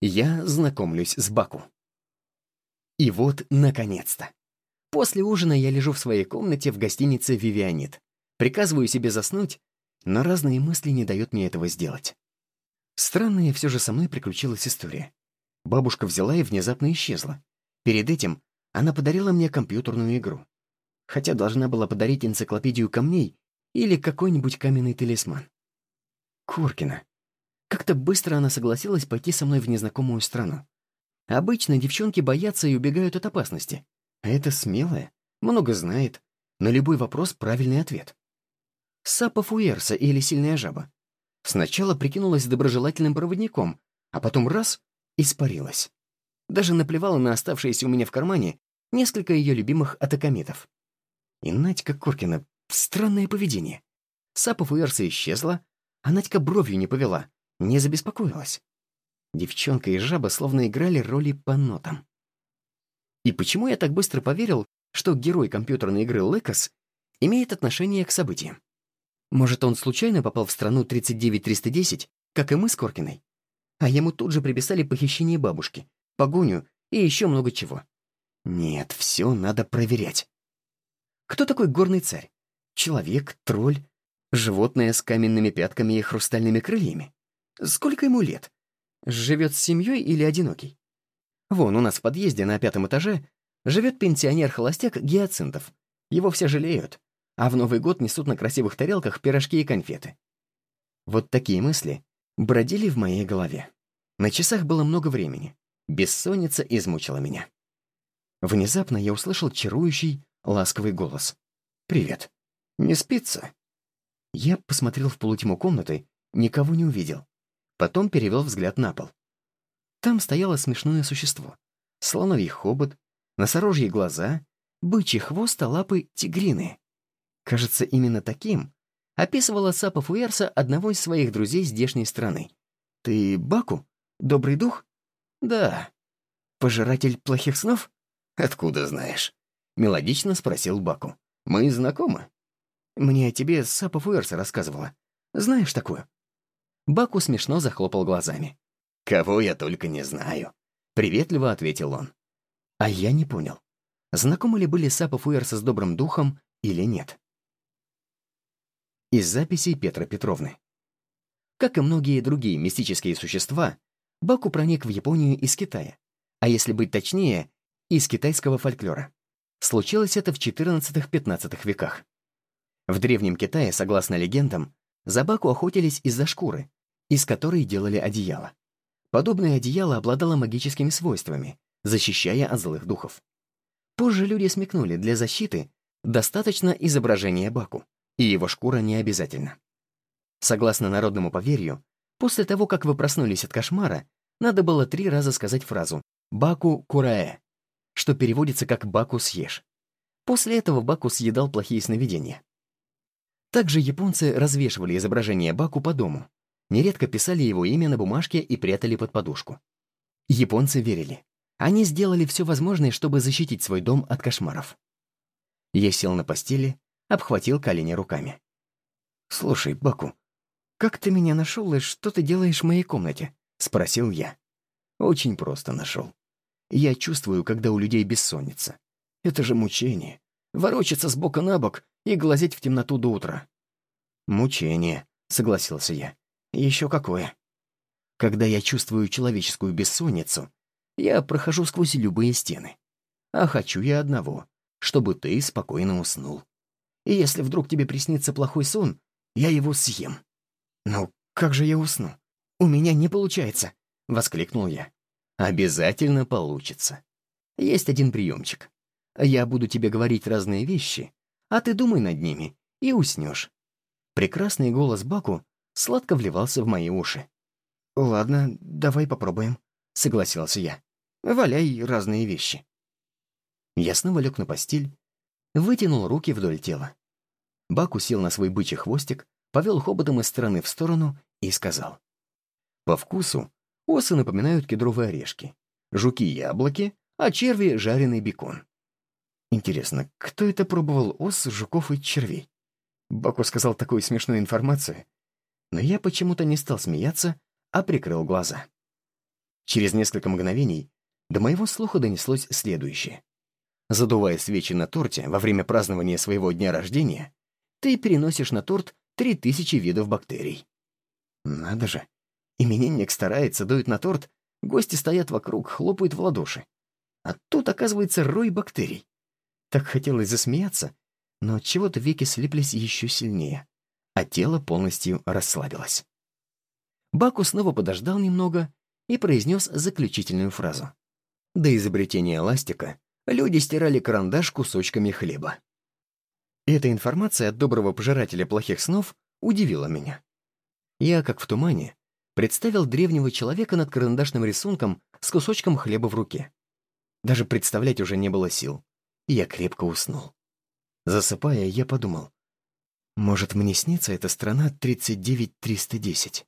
Я знакомлюсь с Баку. И вот, наконец-то. После ужина я лежу в своей комнате в гостинице «Вивианит». Приказываю себе заснуть, но разные мысли не дают мне этого сделать. Странная все же со мной приключилась история. Бабушка взяла и внезапно исчезла. Перед этим она подарила мне компьютерную игру. Хотя должна была подарить энциклопедию камней или какой-нибудь каменный талисман. Куркина. Как-то быстро она согласилась пойти со мной в незнакомую страну. Обычно девчонки боятся и убегают от опасности. А это смелая, много знает, на любой вопрос правильный ответ. Сапа Фуэрса или Сильная Жаба. Сначала прикинулась доброжелательным проводником, а потом раз — испарилась. Даже наплевала на оставшиеся у меня в кармане несколько ее любимых атакамитов. И Надька Куркина — странное поведение. Сапа Фуэрса исчезла, а Надька бровью не повела, не забеспокоилась. Девчонка и жаба словно играли роли по нотам. И почему я так быстро поверил, что герой компьютерной игры Лекас имеет отношение к событиям? Может, он случайно попал в страну 39310, как и мы с Коркиной? А ему тут же приписали похищение бабушки, погоню и еще много чего. Нет, все надо проверять. Кто такой горный царь? Человек, тролль, животное с каменными пятками и хрустальными крыльями? Сколько ему лет? Живет с семьей или одинокий? Вон, у нас в подъезде на пятом этаже живет пенсионер-холостяк Гиацинтов. Его все жалеют, а в Новый год несут на красивых тарелках пирожки и конфеты. Вот такие мысли бродили в моей голове. На часах было много времени. Бессонница измучила меня. Внезапно я услышал чарующий, ласковый голос. «Привет. Не спится?» Я посмотрел в полутьму комнаты, никого не увидел. Потом перевел взгляд на пол. Там стояло смешное существо. Слоновий хобот, носорожьи глаза, бычий хвост, а лапы тигрины. Кажется, именно таким описывала Сапа Фуэрса одного из своих друзей здешней страны. «Ты Баку? Добрый дух?» «Да». «Пожиратель плохих снов?» «Откуда знаешь?» — мелодично спросил Баку. «Мы знакомы?» «Мне о тебе Сапа Фуэрса рассказывала. Знаешь такую?» Баку смешно захлопал глазами. «Кого я только не знаю», — приветливо ответил он. А я не понял, знакомы ли были Сапа Фуэрса с добрым духом или нет. Из записей Петра Петровны. Как и многие другие мистические существа, Баку проник в Японию из Китая, а если быть точнее, из китайского фольклора. Случилось это в XIV-XV веках. В Древнем Китае, согласно легендам, за Баку охотились из-за шкуры, из которой делали одеяло. Подобное одеяло обладало магическими свойствами, защищая от злых духов. Позже люди смекнули, для защиты достаточно изображения Баку, и его шкура не обязательно. Согласно народному поверью, после того, как вы проснулись от кошмара, надо было три раза сказать фразу «Баку кураэ», что переводится как «Баку съешь». После этого Баку съедал плохие сновидения. Также японцы развешивали изображение Баку по дому, нередко писали его имя на бумажке и прятали под подушку. Японцы верили. Они сделали все возможное, чтобы защитить свой дом от кошмаров. Я сел на постели, обхватил колени руками. «Слушай, Баку, как ты меня нашел и что ты делаешь в моей комнате?» — спросил я. «Очень просто нашел. Я чувствую, когда у людей бессонница. Это же мучение. Ворочаться с бока на бок и глазеть в темноту до утра». «Мучение», — согласился я. Еще какое. Когда я чувствую человеческую бессонницу, я прохожу сквозь любые стены. А хочу я одного, чтобы ты спокойно уснул. И если вдруг тебе приснится плохой сон, я его съем. Ну, как же я усну? У меня не получается, — воскликнул я. Обязательно получится. Есть один приемчик. Я буду тебе говорить разные вещи, а ты думай над ними и уснешь. Прекрасный голос Баку сладко вливался в мои уши. «Ладно, давай попробуем», — согласился я. «Валяй разные вещи». Я снова лег на постель, вытянул руки вдоль тела. Бак усел на свой бычий хвостик, повел хоботом из стороны в сторону и сказал. «По вкусу осы напоминают кедровые орешки, жуки — яблоки, а черви — жареный бекон». Интересно, кто это пробовал ос, жуков и червей? Баку сказал такую смешную информацию, но я почему-то не стал смеяться, а прикрыл глаза. Через несколько мгновений до моего слуха донеслось следующее. Задувая свечи на торте во время празднования своего дня рождения, ты переносишь на торт 3000 видов бактерий. Надо же. Именинник старается, дует на торт, гости стоят вокруг, хлопают в ладоши. А тут, оказывается, рой бактерий. Так хотелось засмеяться, но от чего-то веки слиплись еще сильнее, а тело полностью расслабилось. Баку снова подождал немного и произнес заключительную фразу. До изобретения эластика люди стирали карандаш кусочками хлеба. Эта информация от доброго пожирателя плохих снов удивила меня. Я, как в тумане, представил древнего человека над карандашным рисунком с кусочком хлеба в руке. Даже представлять уже не было сил, я крепко уснул. Засыпая, я подумал, может, мне снится эта страна 39310?